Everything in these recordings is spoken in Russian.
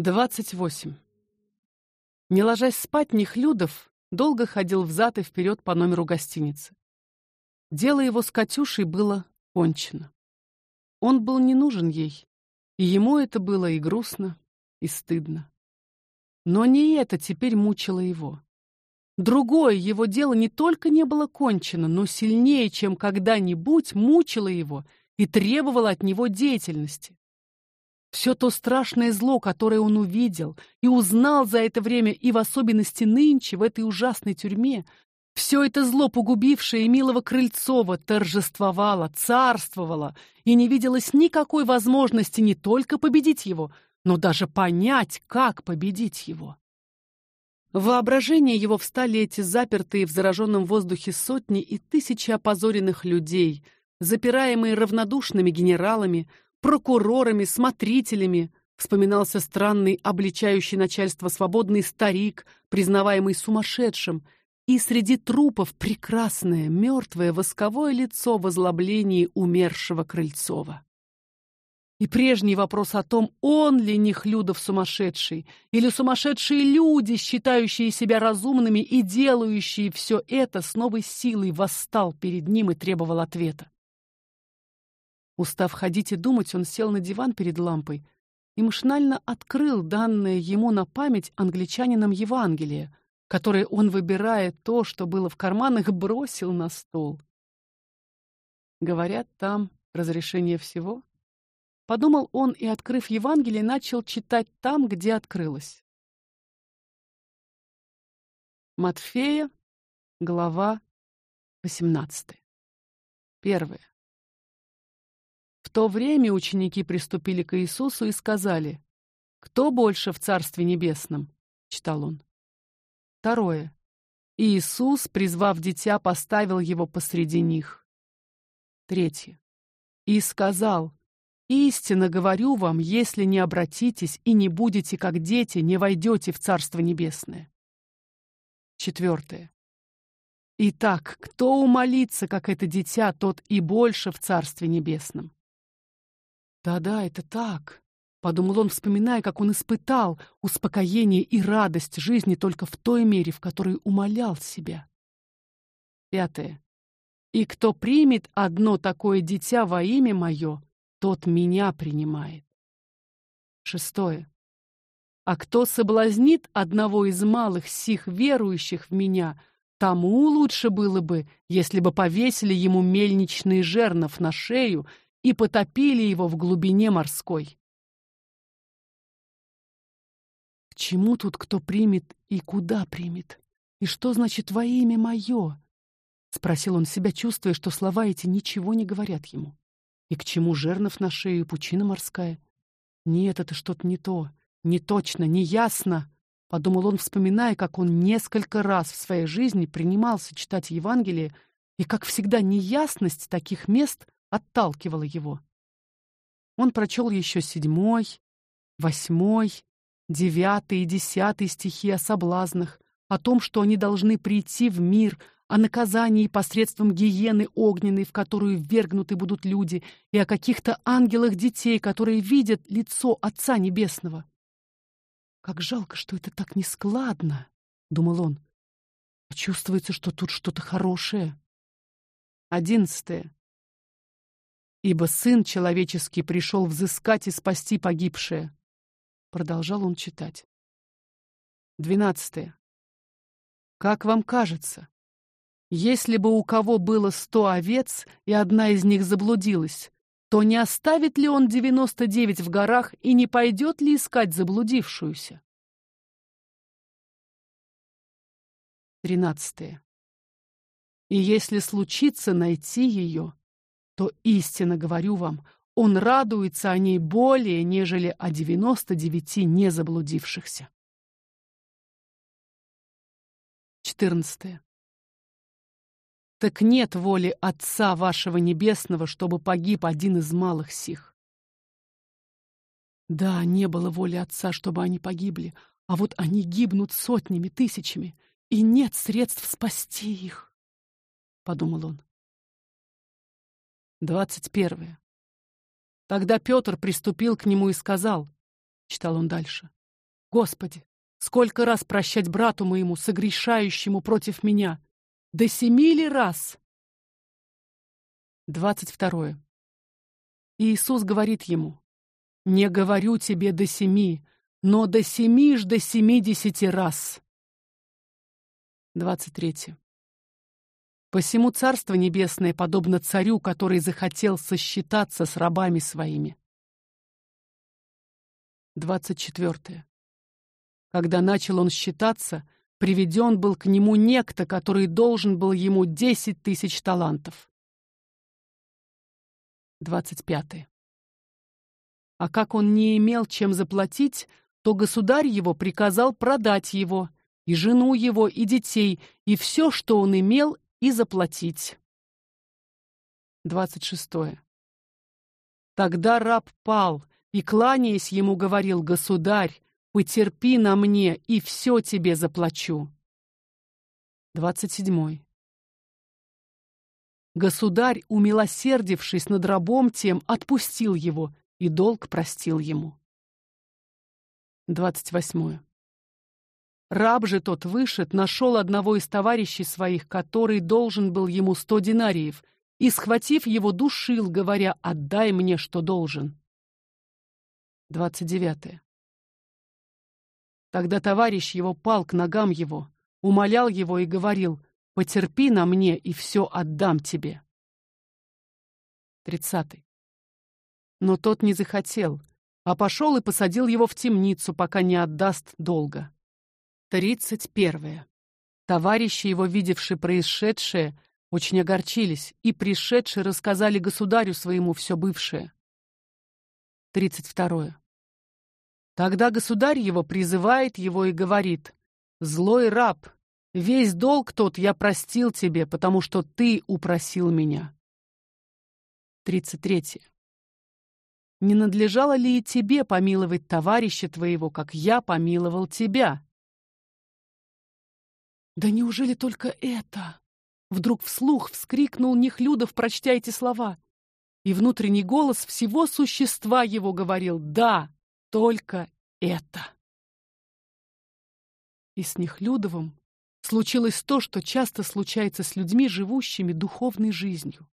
28. Не ложась спать, Нихлюдов долго ходил взад и вперед по номеру гостиницы. Дело его с Катюшей было кончено. Он был не нужен ей, и ему это было и грустно, и стыдно. Но не это теперь мучило его. Другое его дело не только не было кончено, но сильнее, чем когда-нибудь, мучило его и требовало от него деятельности. Все то страшное зло, которое он увидел и узнал за это время, и в особенности нынче в этой ужасной тюрьме, все это зло, погубившее милого Крыльцова, торжествовало, царствовало, и не виделось никакой возможности не только победить его, но даже понять, как победить его. В воображение его встали эти запертые в зараженном воздухе сотни и тысячи опозоренных людей, запираемые равнодушными генералами, прокурорами, смотрителями. Вспоминался странный, обличающий начальство свободный старик, признаваемый сумасшедшим, и среди трупов прекрасное мертвое восковое лицо в озлоблении умершего Крыльцова. И прежний вопрос о том, он ли Нехлюдов сумасшедший, или сумасшедшие люди, считающие себя разумными и делающие все это с новой силой, восстал перед ним и требовал ответа. Устав ходить и думать, он сел на диван перед лампой и машинально открыл данное ему на память англичанином Евангелие, которое он, выбирая то, что было в карманах, бросил на стол. Говорят, там разрешение всего. Подумал он и, открыв Евангелие, начал читать там, где открылось. Матфея, глава 18. Первое. То время ученики приступили к Иисусу и сказали: "Кто больше в Царстве небесном?" читал он. Второе. Иисус, призвав дитя, поставил его посреди них. Третье. И сказал: Истинно говорю вам, если не обратитесь и не будете как дети, не войдете в Царство небесное. Четвертое. Итак, кто умолится, как это дитя, тот и больше в Царстве небесном. Да-да, это так, подумал он, вспоминая, как он испытал успокоение и радость жизни только в той мере, в которой умолял себя. Пятое. И кто примет одно такое дитя во имя мое, тот меня принимает. Шестое. А кто соблазнит одного из малых сих верующих в меня, тому лучше было бы, если бы повесили ему мельничный жернов на шею и потопили его в глубине морской. К чему тут кто примет и куда примет? И что значит во имя мое? Спросил он себя, чувствуя, что слова эти ничего не говорят ему. И к чему жернов на шею и пучина морская? Нет, это что-то не то, не точно, не ясно. Подумал он, вспоминая, как он несколько раз в своей жизни принимался читать Евангелие, и как всегда неясность таких мест отталкивало его. Он прочел еще седьмой, восьмой, девятый и десятый стихи о соблазнах, о том, что они должны прийти в мир, о наказании посредством гиены огненной, в которую ввергнуты будут люди, и о каких-то ангелах детей, которые видят лицо Отца Небесного. Как жалко, что это так нескладно, думал он. Чувствуется, что тут что-то хорошее. Одиннадцатое. Ибо сын человеческий пришел взыскать и спасти погибшее. Продолжал он читать. Двенадцатое. Как вам кажется, если бы у кого было сто овец и одна из них заблудилась, то не оставит ли он девяносто девять в горах и не пойдет ли искать заблудившуюся? Тринадцатое. И если случится найти ее, то истинно говорю вам, он радуется о ней более, нежели о девяносто девяти незаблудившихся. Четырнадцатое. Так нет воли Отца вашего Небесного, чтобы погиб один из малых сих. Да, не было воли Отца, чтобы они погибли, а вот они гибнут сотнями, тысячами, и нет средств спасти их, — подумал он. Двадцать первое. Тогда Петр приступил к нему и сказал, читал он дальше, «Господи, сколько раз прощать брату моему, согрешающему против меня?» До семи ли раз? Двадцать второе. Иисус говорит ему: Не говорю тебе до семи, но до семи ж до семидесяти раз. Двадцать третье. Посему Царство Небесное подобно царю, который захотел сосчитаться с рабами своими. Двадцать четвертое. Когда начал он считаться, Приведен был к нему некто, который должен был ему десять тысяч талантов. Двадцать пятое. А как он не имел чем заплатить, то государь его приказал продать его, и жену его, и детей, и все, что он имел, и заплатить. Двадцать шестое. Тогда раб пал и, кланяясь ему, говорил, «Государь, Потерпи на мне, и все тебе заплачу. Двадцать седьмой. Государь, умилосердившись над рабом тем, отпустил его и долг простил ему. Двадцать восьмое. Раб же тот вышед, нашел одного из товарищей своих, который должен был ему сто динариев, и, схватив его, душил, говоря, «Отдай мне, что должен». Двадцать девятое. Тогда товарищ его пал к ногам его, умолял его и говорил: "Потерпи на мне, и все отдам тебе". Тридцатый. Но тот не захотел, а пошел и посадил его в темницу, пока не отдаст долга. Тридцать первое. Товарищи его, видевшие происшедшее, очень огорчились и пришедшие рассказали государю своему все бывшее. Тридцать второе. Тогда государь его призывает его и говорит: "Злой раб, весь долг тот я простил тебе, потому что ты упросил меня". 33. Не надлежало ли и тебе помиловать товарища твоего, как я помиловал тебя? Да неужели только это? Вдруг вслух вскрикнул Нехлюдов, прочтя эти слова, и внутренний голос всего существа его говорил: "Да, только это. И с Нехлюдовым случилось то, что часто случается с людьми, живущими духовной жизнью.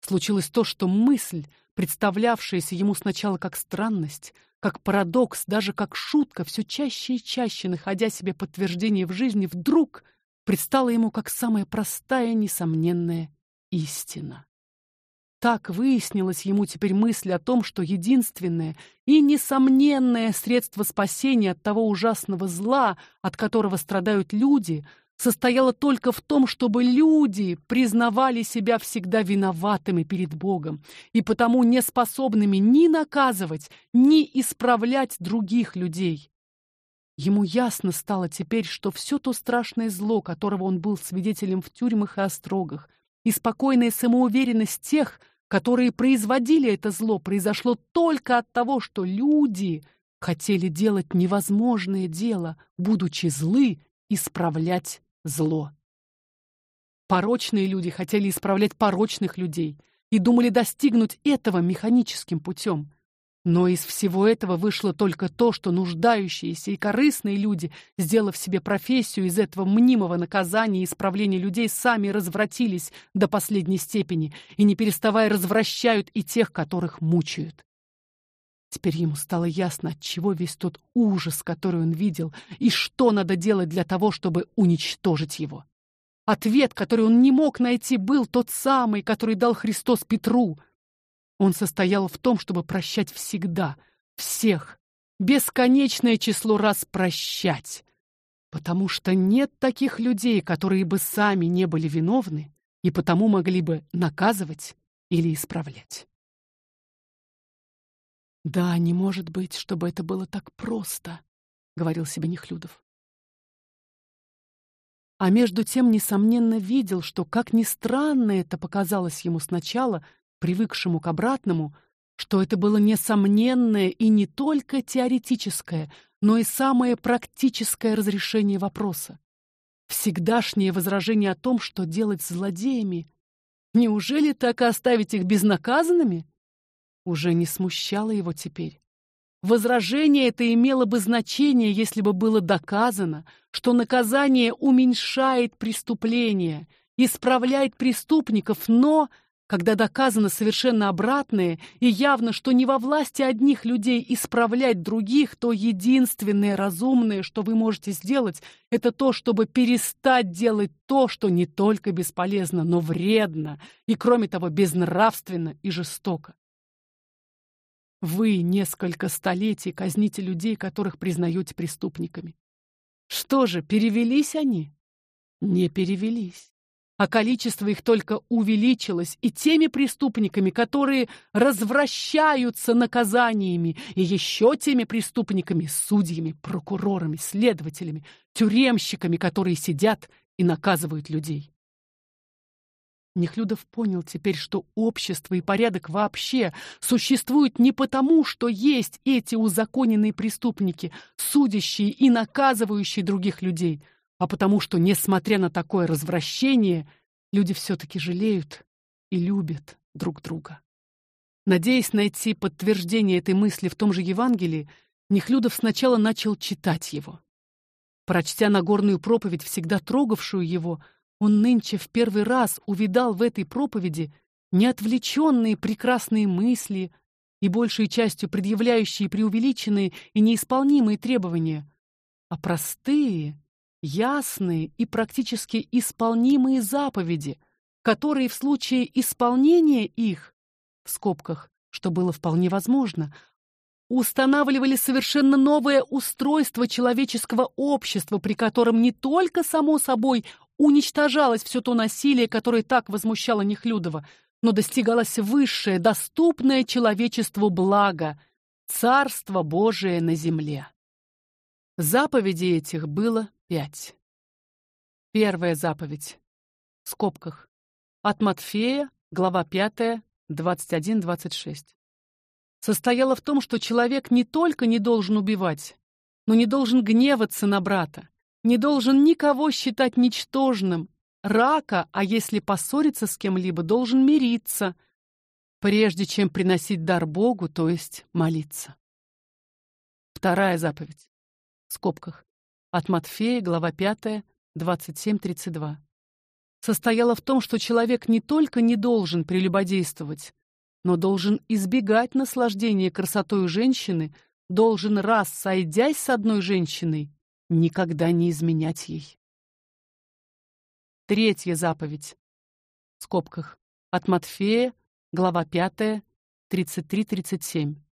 Случилось то, что мысль, представлявшаяся ему сначала как странность, как парадокс, даже как шутка, все чаще и чаще находя себе подтверждение в жизни, вдруг предстала ему как самая простая, несомненная истина. Так выяснилась ему теперь мысль о том, что единственное и несомненное средство спасения от того ужасного зла, от которого страдают люди, состояло только в том, чтобы люди признавали себя всегда виноватыми перед Богом и потому не способными ни наказывать, ни исправлять других людей. Ему ясно стало теперь, что все то страшное зло, которого он был свидетелем в тюрьмах и острогах, и спокойная самоуверенность тех, которые производили это зло, произошло только от того, что люди хотели делать невозможное дело, будучи злы, исправлять зло. Порочные люди хотели исправлять порочных людей и думали достигнуть этого механическим путем. Но из всего этого вышло только то, что нуждающиеся и корыстные люди, сделав себе профессию из этого мнимого наказания и исправления людей, сами развратились до последней степени и не переставая развращают и тех, которых мучают. Теперь ему стало ясно, от чего весь тот ужас, который он видел, и что надо делать для того, чтобы уничтожить его. Ответ, который он не мог найти, был тот самый, который дал Христос Петру — он состоял в том, чтобы прощать всегда, всех, бесконечное число раз прощать, потому что нет таких людей, которые бы сами не были виновны и потому могли бы наказывать или исправлять. Да, не может быть, чтобы это было так просто, говорил себе Нехлюдов. А между тем несомненно видел, что как ни странно это показалось ему сначала, привыкшему к обратному, что это было несомненное и не только теоретическое, но и самое практическое разрешение вопроса. Всегдашнее возражение о том, что делать с злодеями. Неужели так и оставить их безнаказанными? Уже не смущало его теперь. Возражение это имело бы значение, если бы было доказано, что наказание уменьшает преступление, исправляет преступников, но когда доказано совершенно обратное и явно, что не во власти одних людей исправлять других, то единственное разумное, что вы можете сделать, это то, чтобы перестать делать то, что не только бесполезно, но вредно и, кроме того, безнравственно и жестоко. Вы несколько столетий казните людей, которых признаете преступниками. Что же, перевелись они? Не перевелись а количество их только увеличилось, и теми преступниками, которые развращаются наказаниями, и еще теми преступниками, судьями, прокурорами, следователями, тюремщиками, которые сидят и наказывают людей. Нехлюдов понял теперь, что общество и порядок вообще существуют не потому, что есть эти узаконенные преступники, судящие и наказывающие других людей — а потому что, несмотря на такое развращение, люди все таки жалеют и любят друг друга. Надеясь найти подтверждение этой мысли в том же Евангелии, Нехлюдов сначала начал читать его. Прочтя Нагорную проповедь, всегда трогавшую его, он нынче в первый раз увидал в этой проповеди неотвлеченные прекрасные мысли и большей частью предъявляющие преувеличенные и неисполнимые требования, а простые ясные и практически исполнимые заповеди, которые в случае исполнения их в скобках, что было вполне возможно, устанавливали совершенно новое устройство человеческого общества, при котором не только само собой уничтожалось все то насилие, которое так возмущало Нехлюдова, но достигалось высшее, доступное человечеству благо царство Божие на земле. Заповедей этих было пять. Первая заповедь. В скобках. От Матфея, глава 5, 21-26. Состояла в том, что человек не только не должен убивать, но не должен гневаться на брата, не должен никого считать ничтожным, рака, а если поссориться с кем-либо, должен мириться, прежде чем приносить дар Богу, то есть молиться. Вторая заповедь. В скобках. От Матфея, глава 5, 27-32. Состояла в том, что человек не только не должен прелюбодействовать, но должен избегать наслаждения красотой женщины, должен раз сойдясь с одной женщиной, никогда не изменять ей. Третья заповедь. В скобках. От Матфея, глава 5, 33-37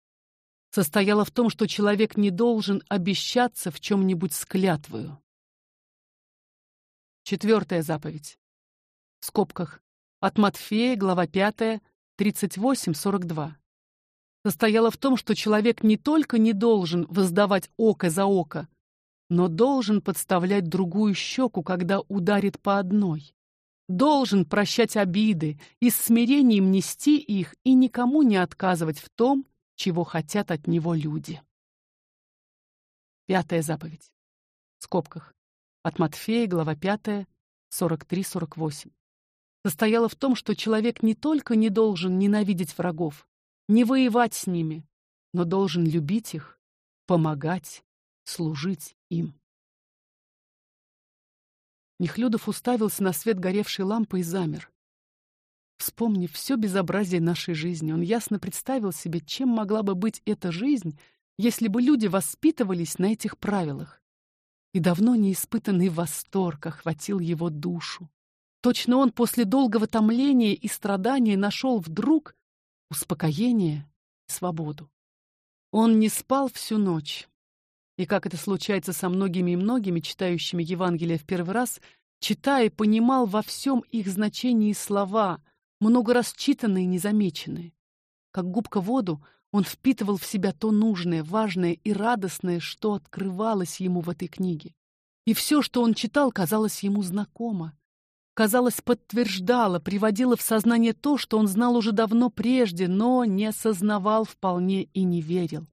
состояла в том, что человек не должен обещаться в чем нибудь с клятвою. Четвертая заповедь. В скобках. От Матфея, глава 5, 38-42. Состояла в том, что человек не только не должен воздавать око за око, но должен подставлять другую щеку, когда ударит по одной. Должен прощать обиды и с смирением нести их и никому не отказывать в том, чего хотят от него люди. Пятая заповедь. В скобках. От Матфея, глава 5, 43-48. Состояла в том, что человек не только не должен ненавидеть врагов, не воевать с ними, но должен любить их, помогать, служить им. Нехлюдов уставился на свет горевшей лампы и замер. Вспомнив все безобразие нашей жизни, он ясно представил себе, чем могла бы быть эта жизнь, если бы люди воспитывались на этих правилах. И давно неиспытанный восторг охватил его душу. Точно он после долгого томления и страдания нашел вдруг успокоение и свободу. Он не спал всю ночь. И как это случается со многими и многими читающими Евангелие в первый раз, читая, понимал во всем их значении слова, много раз читанные и незамеченные. Как губка воду, он впитывал в себя то нужное, важное и радостное, что открывалось ему в этой книге. И все, что он читал, казалось ему знакомо, казалось, подтверждало, приводило в сознание то, что он знал уже давно прежде, но не осознавал вполне и не верил.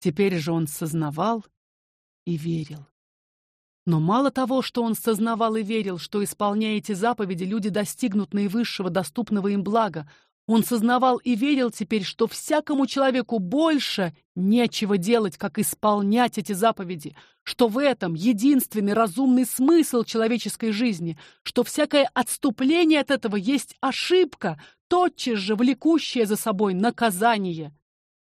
Теперь же он сознавал и верил. Но мало того, что он сознавал и верил, что исполняя эти заповеди, люди достигнут наивысшего доступного им блага, он сознавал и верил теперь, что всякому человеку больше нечего делать, как исполнять эти заповеди, что в этом единственный разумный смысл человеческой жизни, что всякое отступление от этого есть ошибка, тотчас же влекущая за собой наказание.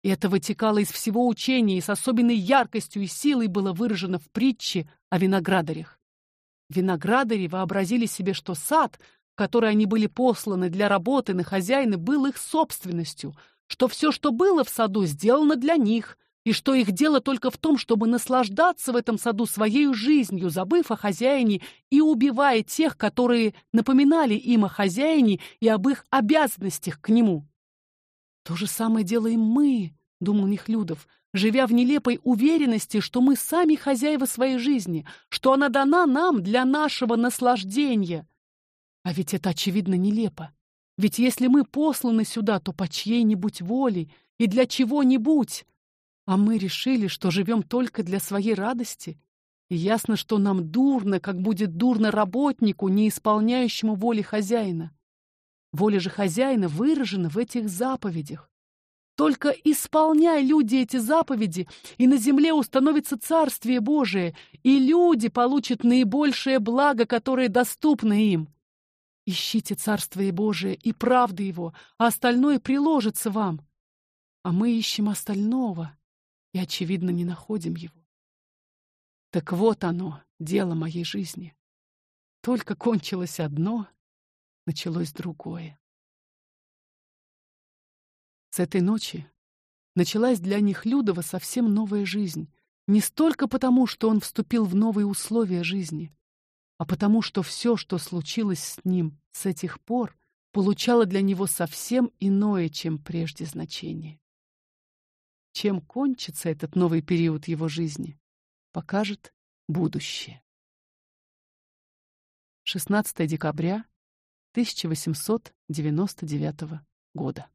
И это вытекало из всего учения и с особенной яркостью и силой было выражено в притче о виноградарях. Виноградари вообразили себе, что сад — которой они были посланы для работы на хозяина, был их собственностью, что все, что было в саду, сделано для них, и что их дело только в том, чтобы наслаждаться в этом саду своей жизнью, забыв о хозяине и убивая тех, которые напоминали им о хозяине и об их обязанностях к нему. То же самое делаем мы, думал Нехлюдов, живя в нелепой уверенности, что мы сами хозяева своей жизни, что она дана нам для нашего наслаждения. А ведь это очевидно нелепо. Ведь если мы посланы сюда, то по чьей-нибудь воле и для чего-нибудь. А мы решили, что живем только для своей радости. И ясно, что нам дурно, как будет дурно работнику, не исполняющему воли хозяина. Воля же хозяина выражена в этих заповедях. Только исполняя люди эти заповеди, и на земле установится Царствие Божие, и люди получат наибольшее благо, которое доступно им. Ищите Царствие Божие и правды Его, а остальное приложится вам. А мы ищем остального и, очевидно, не находим его. Так вот оно, дело моей жизни. Только кончилось одно, началось другое. С этой ночи началась для них Людова совсем новая жизнь, не столько потому, что он вступил в новые условия жизни, а потому что все, что случилось с ним с этих пор, получало для него совсем иное, чем прежде значение. Чем кончится этот новый период его жизни, покажет будущее. 16 декабря 1899 года.